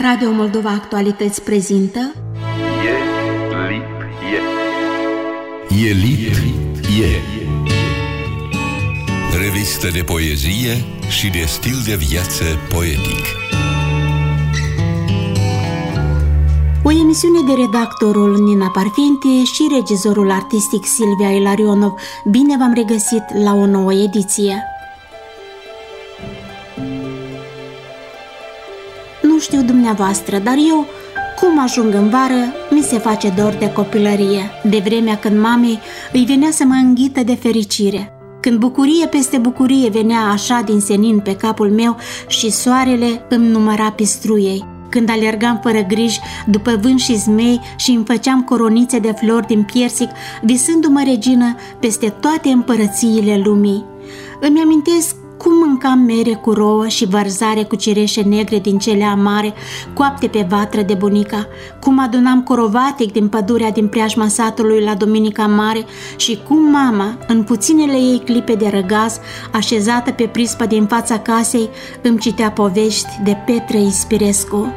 Radio Moldova Actualități prezintă E lip e. E lip e. Revistă de poezie și de stil de viață poetic. O emisiune de redactorul Nina Parfinte și regizorul artistic Silvia Ilarionov. Bine v-am regăsit la o nouă ediție. Știu dumneavoastră, dar eu, cum ajung în vară, mi se face dor de copilărie, de vremea când mamei îi venea să mă înghită de fericire. Când bucurie peste bucurie venea așa din senin pe capul meu și soarele îmi număra pistruiei. Când alergam fără griji după vânt și zmei și îmi făceam coronițe de flori din piersic, visându-mă regină peste toate împărățiile lumii. Îmi amintesc cum mâncam mere cu rouă și vărzare cu cireșe negre din cele amare, coapte pe vatră de bunica, cum adunam corovatic din pădurea din preajma satului la Duminica Mare și cum mama, în puținele ei clipe de răgaz, așezată pe prispa din fața casei, îmi citea povești de Petre Ispirescu.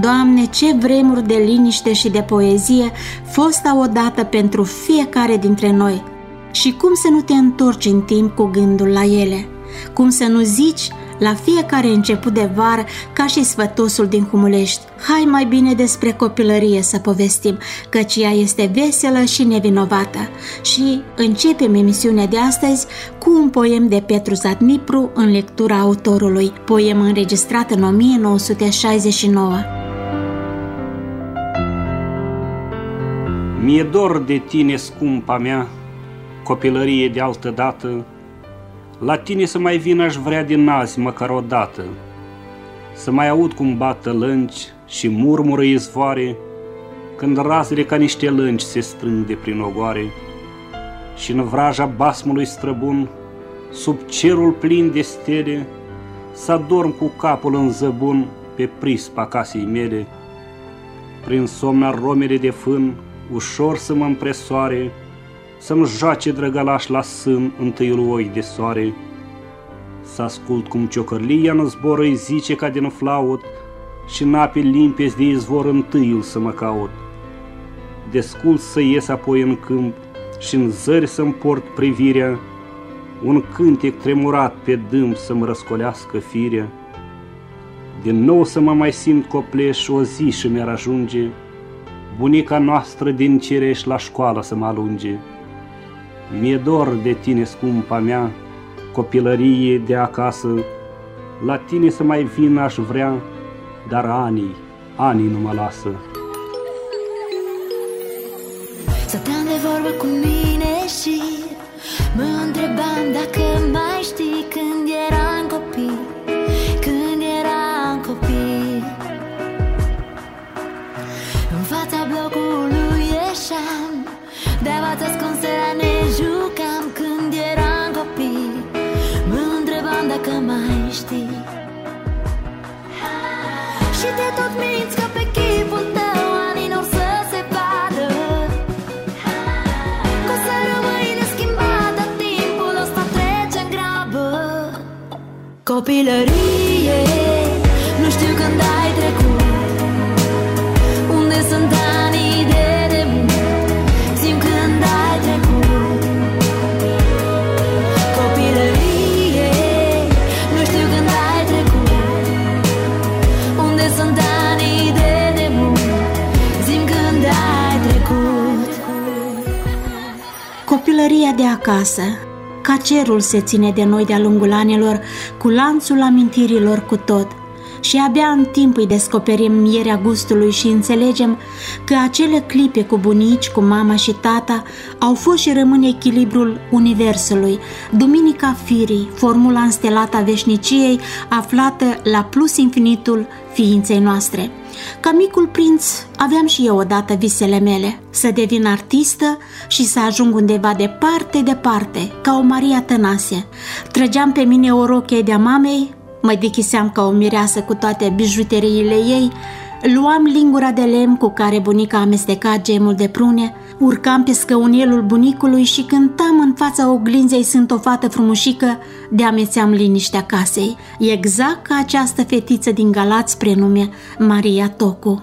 Doamne, ce vremuri de liniște și de poezie fosta odată pentru fiecare dintre noi! Și cum să nu te întorci în timp cu gândul la ele? Cum să nu zici la fiecare început de vară, ca și sfătosul din Humulești, hai mai bine despre copilărie să povestim, căci ea este veselă și nevinovată. Și începem emisiunea de astăzi cu un poem de Petru Zadnipru în lectura autorului, poem înregistrat în 1969. Mi-e dor de tine, scumpa mea, copilărie de altă dată, la tine să mai vin aș vrea din azi măcar o dată, Să mai aud cum bată lânci și murmură izvoare, Când razele ca niște lânci se strâng de prin ogoare, Și în vraja basmului străbun, sub cerul plin de stele, Să adorm cu capul în zăbun pe prispa casei mele, Prin somna romele de fân, ușor să mă împresoare, să-mi joace drăgălaș la sân întâiul oi de soare, Să ascult cum ciocărlia în zbor îi zice ca din flaut, Și în ape limpezi de izvor întâiul să mă caut. Descult să ies apoi în câmp și în zări să-mi port privirea, Un cântec tremurat pe dâm să-mi răscolească firea, Din nou să mă mai simt copleș o zi și mi-ar ajunge, Bunica noastră din cireș la școală să mă alunge. Mi-e dor de tine, scumpa mea, copilărie de acasă, la tine să mai vin aș vrea, dar anii, anii nu mă lasă. Copilărie, nu știu când ai trecut Unde sunt anii de demult, simt când ai trecut. Copilărie, nu știu când ai trecut unde sunt anii de demult. Zim când ai trecut. Copilăria de acasă, ca cerul se ține de noi de-a lungul anilor, cu lanțul amintirilor cu tot. Și abia în timp îi descoperim mierea gustului și înțelegem că acele clipe cu bunici, cu mama și tata au fost și rămân echilibrul universului, duminica firii, formula înstelată a veșniciei aflată la plus infinitul ființei noastre. Ca micul prinț aveam și eu odată visele mele, să devin artistă și să ajung undeva departe, departe, ca o Maria Tănase. Trăgeam pe mine o rochie de-a mamei, mă dichiseam ca o mireasă cu toate bijuteriile ei, Luam lingura de lemn cu care bunica amesteca gemul de prune, urcam pe scăunelul bunicului și cântam în fața oglinzei Sunt o fată frumușică, de amețeam liniștea casei, exact ca această fetiță din Galați prenume Maria Tocu.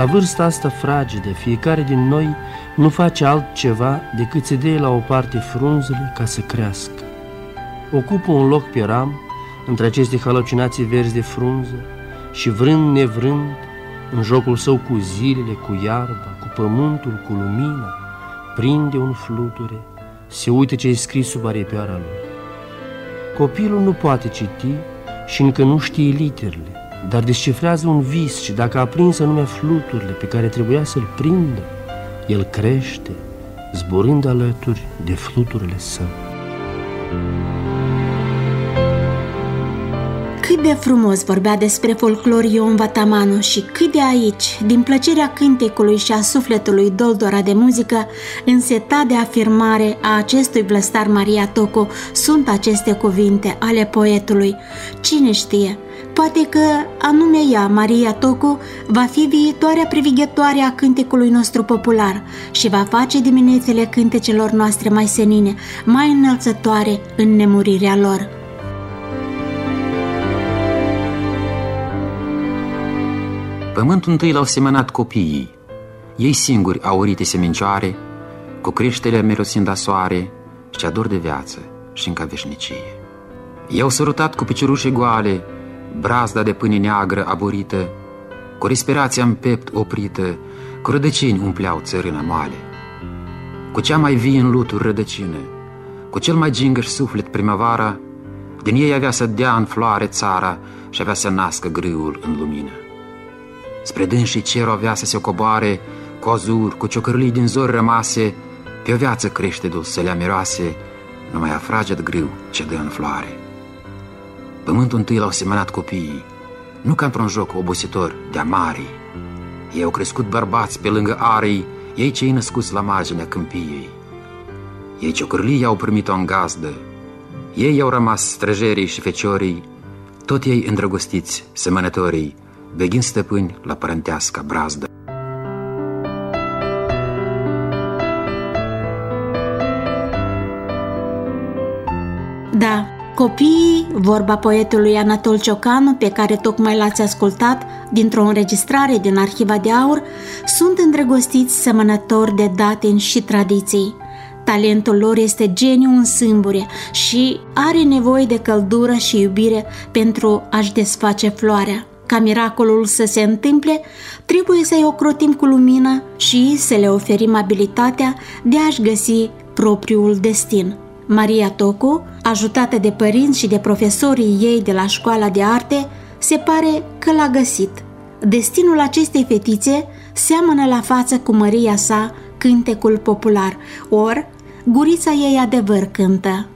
La vârsta asta fragedă, fiecare din noi nu face altceva decât să dea la o parte frunzele ca să crească. Ocupă un loc pe ram, între aceste halucinații verzi de frunză și vrând nevrând, în jocul său cu zilele, cu iarba, cu pământul, cu lumina, prinde un fluture, se uită ce-i scris sub aripioara lui. Copilul nu poate citi și încă nu știe literele, dar descifrează un vis și dacă a prins anume fluturile pe care trebuia să-l prindă, el crește, zburând alături de fluturile său. Cât de frumos vorbea despre folclor Ion Vatamano și cât de aici, din plăcerea cântecului și a sufletului doldora de muzică, înseta de afirmare a acestui blăstar Maria Toco, sunt aceste cuvinte ale poetului. Cine știe, Poate că anume ea, Maria Tocu, va fi viitoarea privighetoare a cântecului nostru popular și va face diminețele cântecelor noastre mai senine, mai înălțătoare în nemurirea lor. Pământul întâi l-au semănat copiii, ei singuri au urite semincioare, cu creșterea mirosind a soare și ador de viață și încă veșnicie. I-au sărutat cu piciorușe goale, brazda de pâine neagră aborită, cu respirația în pept oprită, cu rădăcini umpleau țărâna moale. Cu cea mai vie în luturi rădăcină, cu cel mai gingăș suflet primăvara, din ei avea să dea în floare țara și avea să nască grâul în lumină. Spre dânsii cerul avea să se coboare, cu azur, cu ciocărlii din zori rămase, pe o viață crește dulsălea miroase, numai a fraged grâu ce dă în floare. Pământul întâi l-au semănat copiii, nu ca într-un joc obositor de amari, Ei au crescut bărbați pe lângă arii, ei cei născuți la marginea câmpiei. Ei ciocârlii au primit-o în gazdă, ei au rămas străjerii și feciorii, tot ei îndrăgostiți, semănătorii, beghin stăpâni la părântească brazdă. Da, copiii, vorba poetului Anatol Ciocanu, pe care tocmai l-ați ascultat dintr-o înregistrare din Arhiva de Aur, sunt îndrăgostiți semănători de datini și tradiții. Talentul lor este geniu în sâmbure și are nevoie de căldură și iubire pentru a-și desface floarea. Ca miracolul să se întâmple, trebuie să-i ocrotim cu lumină și să le oferim abilitatea de a-și găsi propriul destin. Maria Tocu, ajutată de părinți și de profesorii ei de la școala de arte, se pare că l-a găsit. Destinul acestei fetițe seamănă la față cu Maria sa cântecul popular, ori gurița ei adevăr cântă.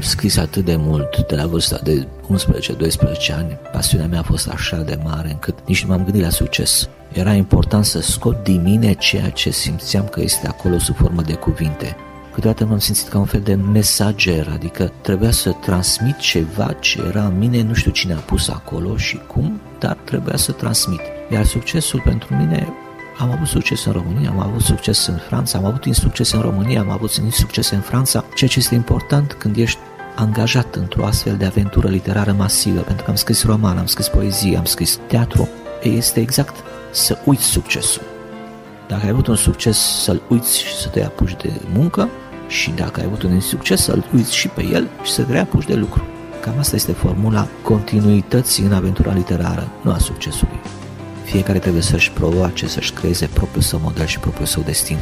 Scris atât de mult de la vârsta de 11-12 ani, pasiunea mea a fost așa de mare încât nici nu m-am gândit la succes. Era important să scot din mine ceea ce simțeam că este acolo sub formă de cuvinte. Câteodată m-am simțit ca un fel de mesager, adică trebuia să transmit ceva ce era în mine, nu știu cine a pus acolo și cum, dar trebuia să transmit. Iar succesul pentru mine am avut succes în România, am avut succes în Franța, am avut succes în România, am avut succes în Franța, ceea ce este important când ești angajat într-o astfel de aventură literară masivă, pentru că am scris roman, am scris poezie, am scris teatru, este exact să uiți succesul. Dacă ai avut un succes, să-l uiți și să te apuci de muncă și dacă ai avut un succes, să-l uiți și pe el și să te reapuci de lucru. Cam asta este formula continuității în aventura literară, nu a succesului. Fiecare trebuie să-și provoace, să-și creeze propriul său model și propriul său destin.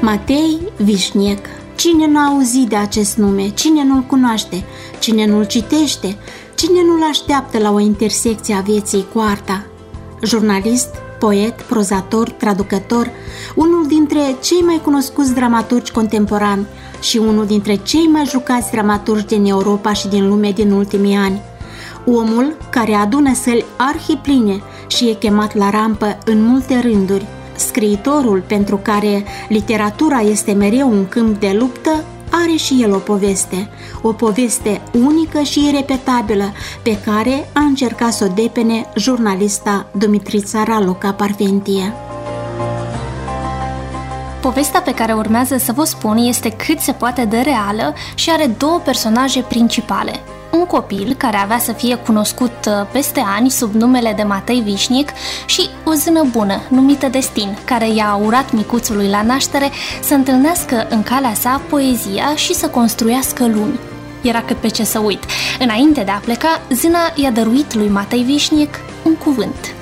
Matei Vișniec Cine nu a auzit de acest nume? Cine nu-l cunoaște? Cine nu-l citește? Cine nu-l așteaptă la o intersecție a vieții cu arta? Jurnalist, poet, prozator, traducător, unul dintre cei mai cunoscuți dramaturgi contemporani și unul dintre cei mai jucați dramaturgi din Europa și din lume din ultimii ani. Omul care adună săli arhipline și e chemat la rampă în multe rânduri – scriitorul pentru care literatura este mereu un câmp de luptă, are și el o poveste, o poveste unică și irepetabilă, pe care a încercat să o depene jurnalista Dumitrița Raluca Parfentie. Povestea pe care urmează să vă spun este cât se poate de reală și are două personaje principale. Un copil care avea să fie cunoscut uh, peste ani sub numele de Matei Vișnic și o zână bună, numită Destin, care i-a urat micuțului la naștere să întâlnească în calea sa poezia și să construiască lumi. Era cât pe ce să uit. Înainte de a pleca, zâna i-a dăruit lui Matei Vișnic un cuvânt –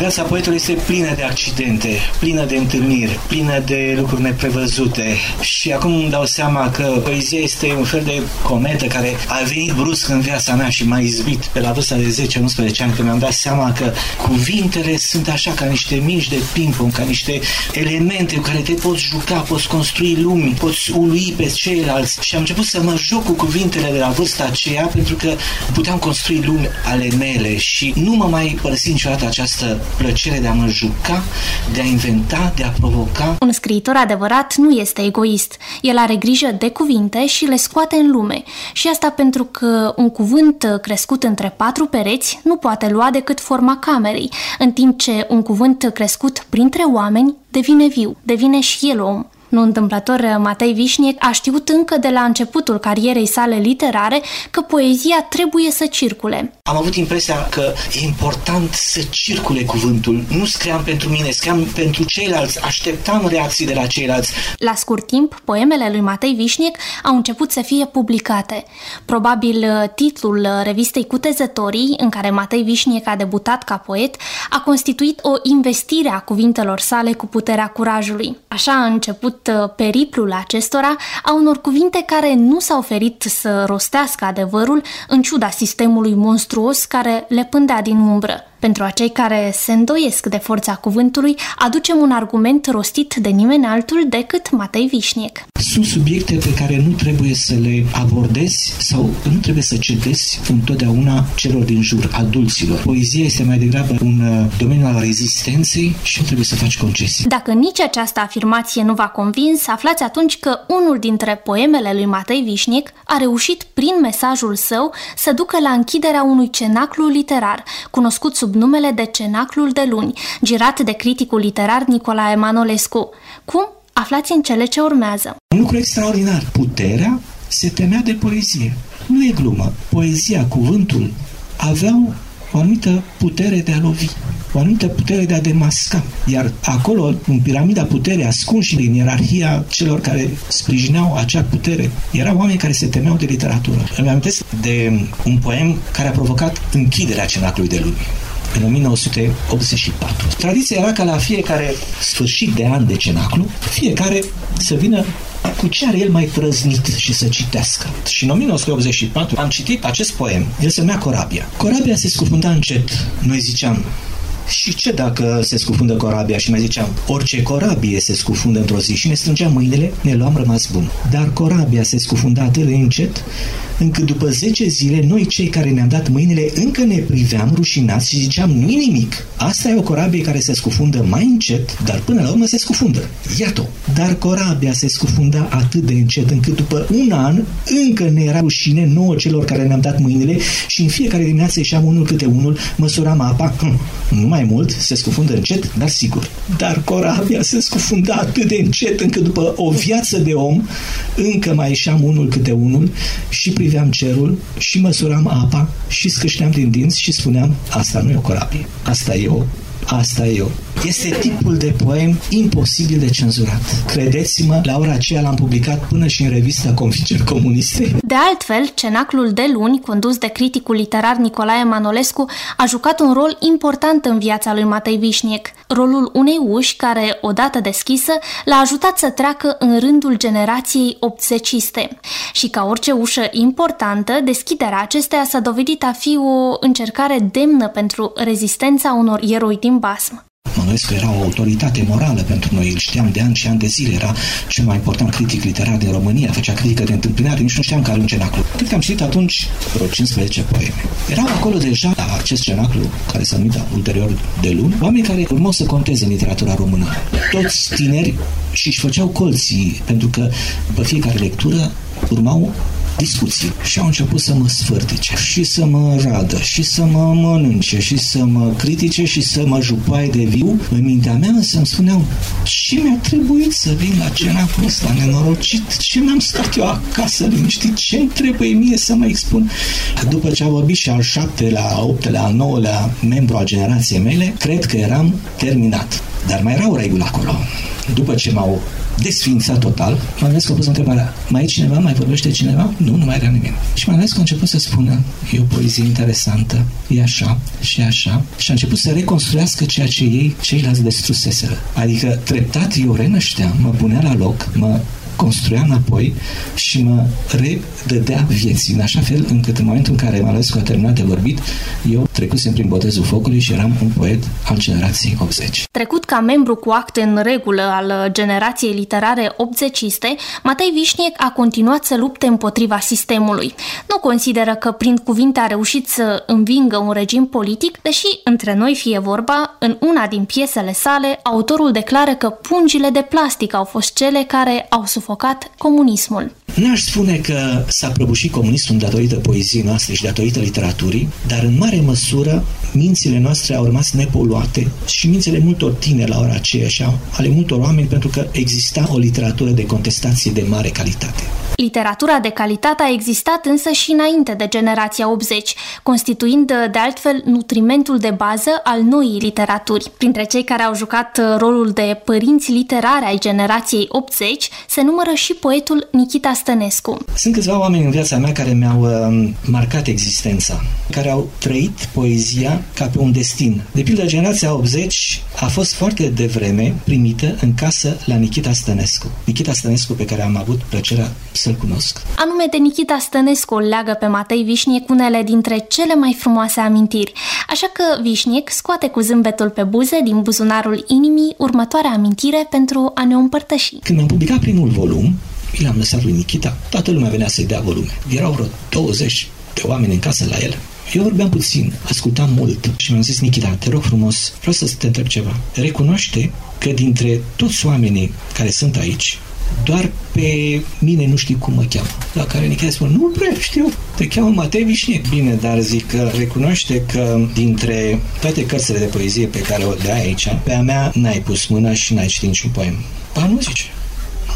Viața poetului este plină de accidente, plină de întâlniri, plină de lucruri neprevăzute. Și acum îmi dau seama că poezia este un fel de cometă care a venit brusc în viața mea și m-a izbit. Pe la vârsta de 10-11 ani când mi-am dat seama că cuvintele sunt așa ca niște mici de ping-pong, ca niște elemente cu care te poți juca, poți construi lumi, poți ului pe ceilalți. Și am început să mă joc cu cuvintele de la vârsta aceea pentru că puteam construi lumi ale mele și nu mă mai părăsi niciodată această plăcere de a mă juca, de a inventa, de a provoca. Un scriitor adevărat nu este egoist. El are grijă de cuvinte și le scoate în lume. Și asta pentru că un cuvânt crescut între patru pereți nu poate lua decât forma camerei, în timp ce un cuvânt crescut printre oameni devine viu, devine și el om. Nu întâmplător, Matei Vișniec a știut încă de la începutul carierei sale literare că poezia trebuie să circule. Am avut impresia că e important să circule cuvântul. Nu scriam pentru mine, scriam pentru ceilalți, așteptam reacții de la ceilalți. La scurt timp, poemele lui Matei Vișniec au început să fie publicate. Probabil titlul revistei Cutezătorii, în care Matei Vișniec a debutat ca poet, a constituit o investire a cuvintelor sale cu puterea curajului. Așa a început Uh, periplul acestora a unor cuvinte care nu s-au ferit să rostească adevărul în ciuda sistemului monstruos care le pândea din umbră. Pentru acei care se îndoiesc de forța cuvântului, aducem un argument rostit de nimeni altul decât Matei Vișniec. Sunt subiecte pe care nu trebuie să le abordezi sau nu trebuie să cedezi întotdeauna celor din jur, adulților. Poezia este mai degrabă un uh, domeniu al rezistenței și nu trebuie să faci concesii. Dacă nici această afirmație nu v-a convins, aflați atunci că unul dintre poemele lui Matei Vișnic a reușit prin mesajul său să ducă la închiderea unui cenaclu literar, cunoscut sub sub numele de Cenaclul de Luni, girat de criticul literar Nicolae Manolescu. Cum? Aflați în cele ce urmează. Un lucru extraordinar. Puterea se temea de poezie. Nu e glumă. Poezia, cuvântul, aveau o anumită putere de a lovi, o anumită putere de a demasca. Iar acolo, în piramida puterii, ascunși în ierarhia celor care sprijineau acea putere, erau oameni care se temeau de literatură. Îmi amintesc de un poem care a provocat închiderea cenacului de lumii în 1984. Tradiția era ca la fiecare sfârșit de an de cenaclu, fiecare să vină cu ce are el mai trăznit și să citească. Și în 1984 am citit acest poem. El se numea Corabia. Corabia se scufunda încet. Noi ziceam, și ce dacă se scufundă corabia? Și mai ziceam, orice corabie se scufundă într-o zi și ne strângeam mâinile, ne luam rămas bun. Dar corabia se scufunda atât de încet încât după 10 zile noi cei care ne-am dat mâinile încă ne priveam rușinați și ziceam nu nimic. Asta e o corabie care se scufundă mai încet, dar până la urmă se scufundă. Iată. Dar corabia se scufunda atât de încet încât după un an încă ne era rușine nouă celor care ne-am dat mâinile și în fiecare dimineață ieșeam unul câte unul, măsuram apa, hm, nu mai mult, se scufundă încet, dar sigur. Dar corabia se scufunda atât de încet încât după o viață de om încă mai ieșeam unul câte unul și priveam priveam cerul și măsuram apa și scâșneam din dinți și spuneam, asta nu e o corabie, asta e o Asta e eu. Este tipul de poem imposibil de cenzurat. Credeți-mă, la ora aceea l-am publicat până și în revista Convingeri Comuniste. De altfel, Cenaclul de luni, condus de criticul literar Nicolae Manolescu, a jucat un rol important în viața lui Matei Vișniec. Rolul unei uși care, odată deschisă, l-a ajutat să treacă în rândul generației obseciste. Și ca orice ușă importantă, deschiderea acesteia s-a dovedit a fi o încercare demnă pentru rezistența unor eroi din basm. Mănuescu era o autoritate morală pentru noi, îl știam de ani și ani de zile, era cel mai important critic literar din România, făcea critică de întâmpinare, nici nu știam că are un cenaclu. Cred că am citit atunci vreo 15 poeme. Erau acolo deja la acest cenaclu, care s-a numit ulterior de luni, oameni care urmau să conteze în literatura română. Toți tineri și își făceau colții, pentru că după fiecare lectură urmau discuții și au început să mă sfârtice și să mă radă și să mă mănânce și să mă critique și să mă jupai de viu. În mintea mea însă îmi spuneau și mi-a trebuit să vin la cena cu ăsta nenorocit, ce n-am stat eu acasă liniștit, ce îmi trebuie mie să mă expun. După ce a vorbit și al șaptelea, al optelea, al nouălea membru al generației mele, cred că eram terminat. Dar mai era o regulă acolo. După ce m-au desfințat total, m-am ales că a pus întrebarea, mai e cineva, mai vorbește cineva? Nu, nu mai era nimeni. Și m-am ales că a început să spună, e o poezie interesantă, e așa și așa, și a început să reconstruiască ceea ce ei, ceilalți destruseseră. Adică treptat eu renășteam, mă punea la loc, mă construia înapoi și mă redădea vieții, în așa fel încât în momentul în care Malescu a terminat de vorbit, eu trecusem prin botezul focului și eram un poet al generației 80. Trecut ca membru cu acte în regulă al generației literare 80-iste, Matei Vișniec a continuat să lupte împotriva sistemului. Nu consideră că prin cuvinte a reușit să învingă un regim politic, deși între noi fie vorba, în una din piesele sale, autorul declară că pungile de plastic au fost cele care au sufocat sufocat comunismul. N-aș spune că s-a prăbușit comunismul datorită poeziei noastre și datorită literaturii, dar în mare măsură mințile noastre au rămas nepoluate și mințile multor tineri la ora aceea și ale multor oameni pentru că exista o literatură de contestație de mare calitate. Literatura de calitate a existat însă și înainte de generația 80, constituind de altfel nutrimentul de bază al noii literaturi. Printre cei care au jucat rolul de părinți literari ai generației 80 se numără și poetul Nikita Stănescu. Sunt câțiva oameni în viața mea care mi-au uh, marcat existența, care au trăit poezia ca pe un destin. De pildă, generația 80 a fost foarte devreme primită în casă la Nikita Stănescu. Nikita Stănescu pe care am avut plăcerea să-l cunosc. Anume de Nikita Stănescu leagă pe Matei Vișniec unele dintre cele mai frumoase amintiri. Așa că Vișniec scoate cu zâmbetul pe buze din buzunarul inimii următoarea amintire pentru a ne împărtăși. Când am publicat primul volum, mi l-am lăsat lui Nikita. Toată lumea venea să-i dea volume. Erau vreo 20 de oameni în casă la el. Eu vorbeam puțin, ascultam mult și mi-am zis, Nikita, te rog frumos, vreau să te întreb ceva. Recunoaște că dintre toți oamenii care sunt aici, doar pe mine nu știi cum mă cheamă. La care Nikita spune, nu prea știu, te cheamă Matei Vișniec. Bine, dar zic că recunoaște că dintre toate cărțile de poezie pe care o dai aici, pe a mea n-ai pus mâna și n-ai citit niciun poem. Ba nu zice,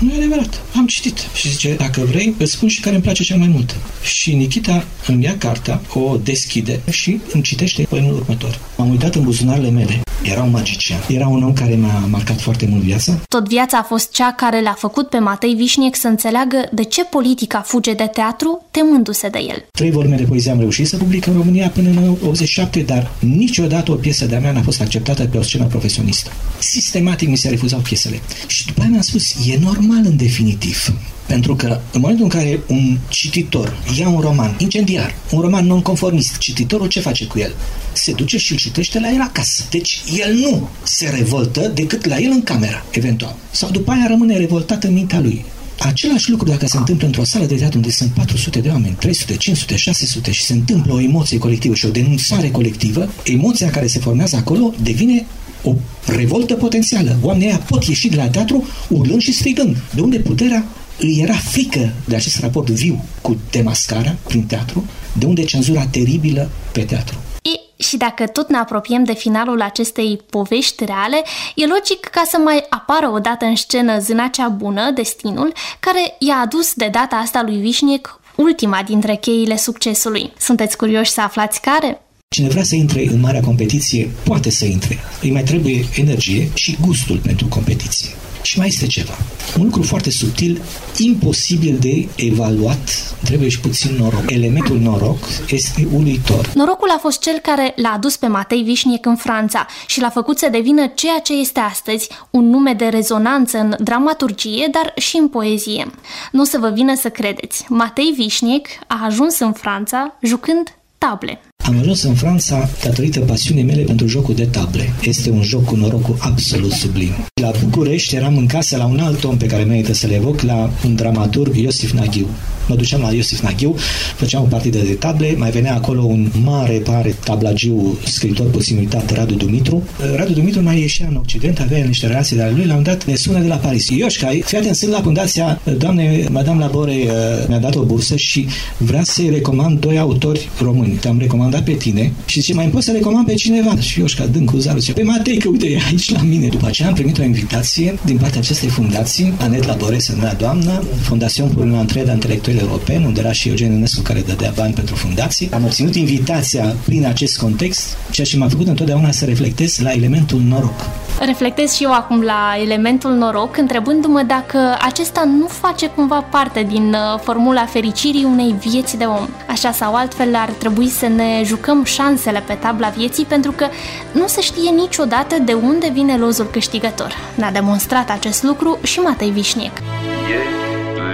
nu e adevărat. Am citit. Și zice, dacă vrei, îți spun și care îmi place cel mai mult. Și Nikita îmi ia cartea, o deschide și îmi citește poemul următor. M-am uitat în buzunarele mele. Era un magician. Era un om care mi-a marcat foarte mult viața. Tot viața a fost cea care l-a făcut pe Matei Vișniec să înțeleagă de ce politica fuge de teatru, temându-se de el. Trei volume de poezie am reușit să public în România până în 87, dar niciodată o piesă de-a mea n-a fost acceptată pe o scenă profesionistă. Sistematic mi se refuzau piesele. Și după aia mi-am spus, e normal în definitiv. Pentru că în momentul în care un cititor ia un roman incendiar, un roman nonconformist, cititorul ce face cu el? Se duce și îl citește la el acasă. Deci el nu se revoltă decât la el în camera, eventual. Sau după aia rămâne revoltat în mintea lui. Același lucru dacă se întâmplă într-o sală de teatru unde sunt 400 de oameni, 300, 500, 600 și se întâmplă o emoție colectivă și o denunțare colectivă, emoția care se formează acolo devine o revoltă potențială. Oamenii aia pot ieși de la teatru urlând și strigând. De unde puterea îi era frică de acest raport viu cu demascarea prin teatru, de unde cenzura teribilă pe teatru. E, și dacă tot ne apropiem de finalul acestei povești reale, e logic ca să mai apară o dată în scenă zâna cea bună, destinul, care i-a adus de data asta lui Vișniec ultima dintre cheile succesului. Sunteți curioși să aflați care? Cine vrea să intre în marea competiție, poate să intre. Îi mai trebuie energie și gustul pentru competiție. Și mai este ceva. Un lucru foarte subtil, imposibil de evaluat, trebuie și puțin noroc. Elementul noroc este uluitor. Norocul a fost cel care l-a adus pe Matei Vișniec în Franța și l-a făcut să devină ceea ce este astăzi, un nume de rezonanță în dramaturgie, dar și în poezie. Nu o să vă vină să credeți, Matei Vișniec a ajuns în Franța jucând table. Am ajuns în Franța datorită pasiunii mele pentru jocul de table. Este un joc cu norocul absolut sublim. La București eram în casă la un alt om pe care merită să le evoc, la un dramaturg, Iosif Naghiu. Mă duceam la Iosif Naghiu, făceam o partidă de table, mai venea acolo un mare, mare tablagiu, scriitor puțin uitat, Radu Dumitru. Radu Dumitru mai ieșea în Occident, avea niște relații de ale lui, la un dat ne sună de la Paris. Ioșca, fii atent, sunt la fundația, doamne, Madame Labore uh, mi-a dat o bursă și vrea să-i recomand doi autori români. Te-am recomandat pe tine și zice, mai poți să recomand pe cineva? Și Ioșca, dând cu zarul, zice, pe Matei, că uite, e aici la mine. După aceea am primit o invitație din partea acestei fundații, Anet Labore se numea doamnă, Fundațion pour une entraide intellectuelle europene, unde era și Eugen Enescu care dădea bani pentru fundații. Am obținut invitația prin acest context, ceea ce m-a făcut întotdeauna să reflectez la elementul noroc. Reflectez și eu acum la elementul noroc, întrebându-mă dacă acesta nu face cumva parte din uh, formula fericirii unei vieți de om. Așa sau altfel ar trebui să ne jucăm șansele pe tabla vieții pentru că nu se știe niciodată de unde vine lozul câștigător. Ne-a demonstrat acest lucru și Matei Vișniec. E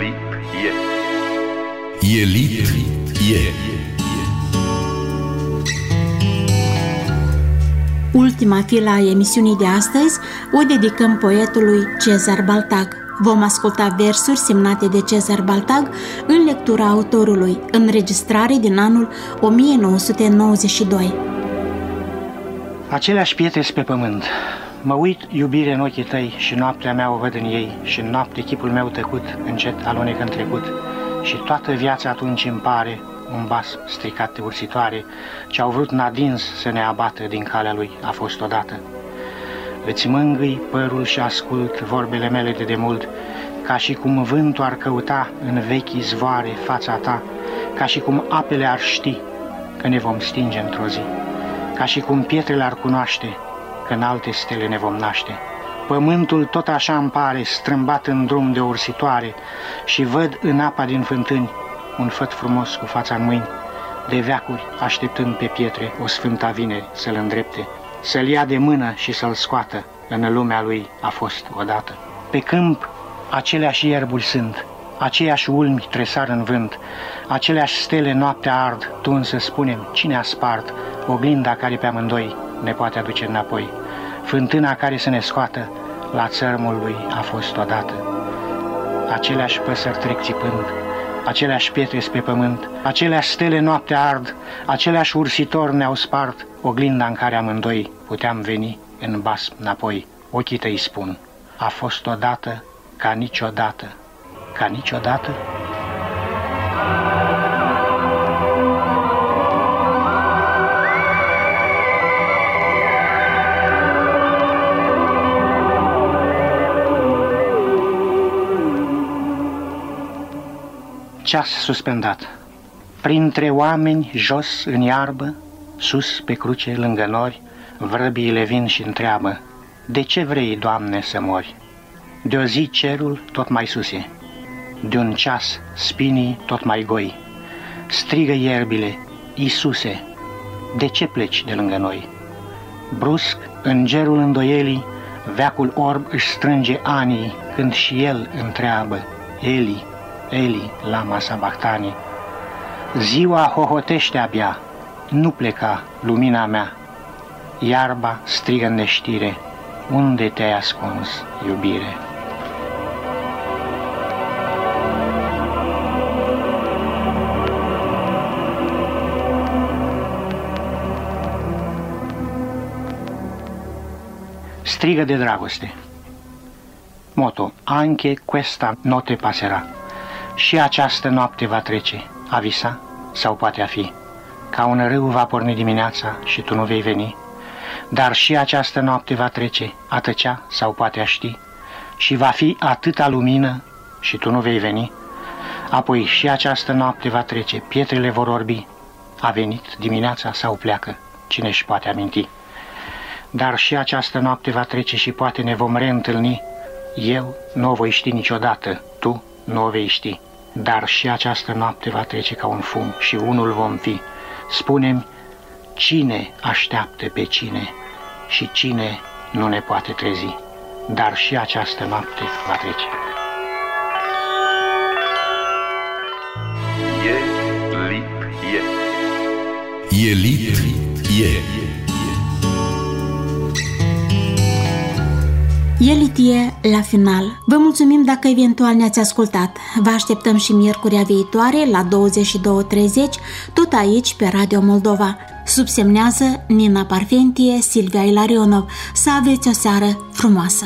lip, e. E lip, e. Ultima filă a emisiunii de astăzi o dedicăm poetului Cezar Baltag. Vom asculta versuri semnate de Cezar Baltag în lectura autorului, înregistrare din anul 1992. Aceleași pietre pe pământ. Mă uit, iubire, în ochii tăi și noaptea mea o văd în ei și în noapte chipul meu tăcut, încet alunecă în trecut și toată viața atunci îmi pare un bas stricat de ursitoare ce au vrut nadins să ne abată din calea lui a fost odată. Îți mângâi părul și ascult vorbele mele de demult, ca și cum vântul ar căuta în vechi zvoare fața ta, ca și cum apele ar ști că ne vom stinge într-o zi, ca și cum pietrele ar cunoaște că în alte stele ne vom naște. Pământul tot așa îmi pare, strâmbat în drum de ursitoare și văd în apa din fântâni un făt frumos cu fața în mâini, de veacuri așteptând pe pietre o sfânta vine să-l îndrepte, să-l ia de mână și să-l scoată, în lumea lui a fost odată. Pe câmp aceleași ierburi sunt, aceiași ulmi tresar în vânt, aceleași stele noaptea ard, tu însă spunem cine a spart oglinda care pe amândoi ne poate aduce înapoi, fântâna care să ne scoată la țărmul lui a fost odată. Aceleași păsări trec țipând, aceleași pietre pe pământ, aceleași stele noapte ard, aceleași ursitori ne-au spart, oglinda în care amândoi puteam veni în basm înapoi. Ochii tăi spun, a fost odată ca niciodată, ca niciodată? Ceas suspendat. Printre oameni, jos în iarbă, sus pe cruce lângă nori, vrăbiile vin și întreabă, De ce vrei, Doamne, să mori? De o zi cerul tot mai suse, de un ceas spinii tot mai goi. Strigă ierbile, Iisuse, de ce pleci de lângă noi? Brusc, în gerul îndoielii, veacul orb își strânge anii, când și el întreabă, Eli, Eli, lama sabachthani. Ziua hohotește abia, nu pleca lumina mea. Iarba strigă în neștire, unde te-ai ascuns, iubire? Strigă de dragoste. Moto, anche questa notte passerà. Și această noapte va trece, a visa sau poate a fi. Ca un râu va porni dimineața și tu nu vei veni, dar și această noapte va trece, a tăcea sau poate a ști, și va fi atâta lumină și tu nu vei veni. Apoi și această noapte va trece, pietrele vor orbi, a venit dimineața sau pleacă, cine își poate aminti. Dar și această noapte va trece și poate ne vom reîntâlni. Eu nu o voi ști niciodată, tu nu o vei ști. Dar și această noapte va trece ca un fum și unul vom fi. Spunem, cine așteaptă pe cine și cine nu ne poate trezi. Dar și această noapte va trece. E lip, Elit e. Elitie la final. Vă mulțumim dacă eventual ne-ați ascultat. Vă așteptăm și miercurea viitoare la 22.30, tot aici pe Radio Moldova. Subsemnează Nina Parfentie, Silvia Ilarionov. Să aveți o seară frumoasă!